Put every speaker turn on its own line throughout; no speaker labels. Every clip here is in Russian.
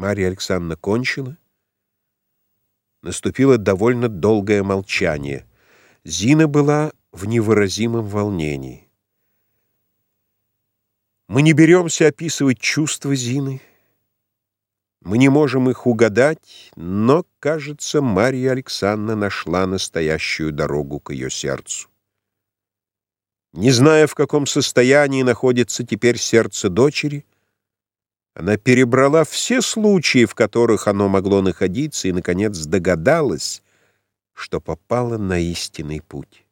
Марья Александровна кончила. Наступило довольно долгое молчание. Зина была в невыразимом волнении. Мы не беремся описывать чувства Зины. Мы не можем их угадать, но, кажется, Марья Александровна нашла настоящую дорогу к ее сердцу. Не зная, в каком состоянии находится теперь сердце дочери, она перебрала все случаи, в которых оно могло находиться, и, наконец, догадалась, что попала на истинный путь.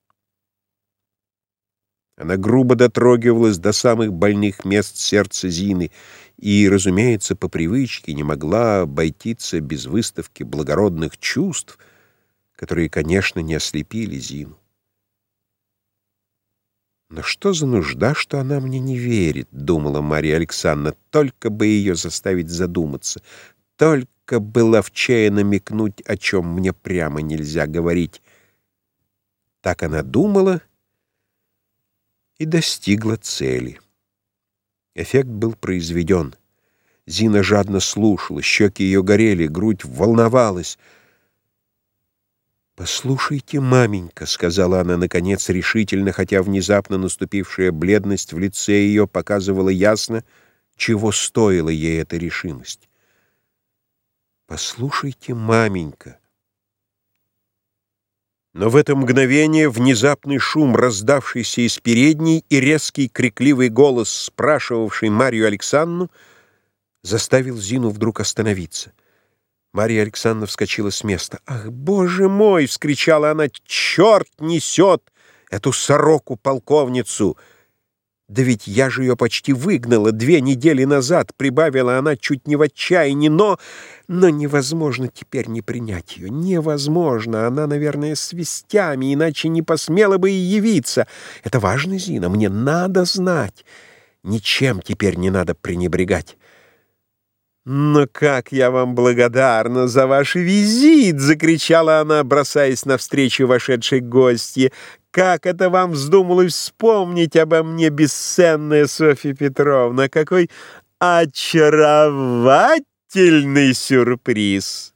Она грубо дотрогивалась до самых больных мест сердца Зины и, разумеется, по привычке не могла обойтиться без выставки благородных чувств, которые, конечно, не ослепили Зину. «Но что за нужда, что она мне не верит?» — думала Мария Александровна. «Только бы ее заставить задуматься, только бы ловчая намекнуть, о чем мне прямо нельзя говорить». Так она думала и достигла цели. Эффект был произведен. Зина жадно слушала, щеки ее горели, грудь волновалась — «Послушайте, маменька», — сказала она, наконец, решительно, хотя внезапно наступившая бледность в лице ее показывала ясно, чего стоила ей эта решимость. «Послушайте, маменька». Но в это мгновение внезапный шум, раздавшийся из передней, и резкий крикливый голос, спрашивавший Марию Александровну, заставил Зину вдруг остановиться — Мария Александровна вскочила с места. «Ах, боже мой!» — вскричала она. «Черт несет эту сороку-полковницу!» «Да ведь я же ее почти выгнала две недели назад», — прибавила она чуть не в отчаянии, «но... но невозможно теперь не принять ее. Невозможно. Она, наверное, с вестями, иначе не посмела бы и явиться. Это важно, Зина, мне надо знать. Ничем теперь не надо пренебрегать». «Но как я вам благодарна за ваш визит!» — закричала она, бросаясь навстречу вошедшей гостье. «Как это вам вздумалось вспомнить обо мне, бесценная Софья Петровна! Какой очаровательный сюрприз!»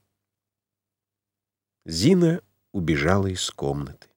Зина убежала из комнаты.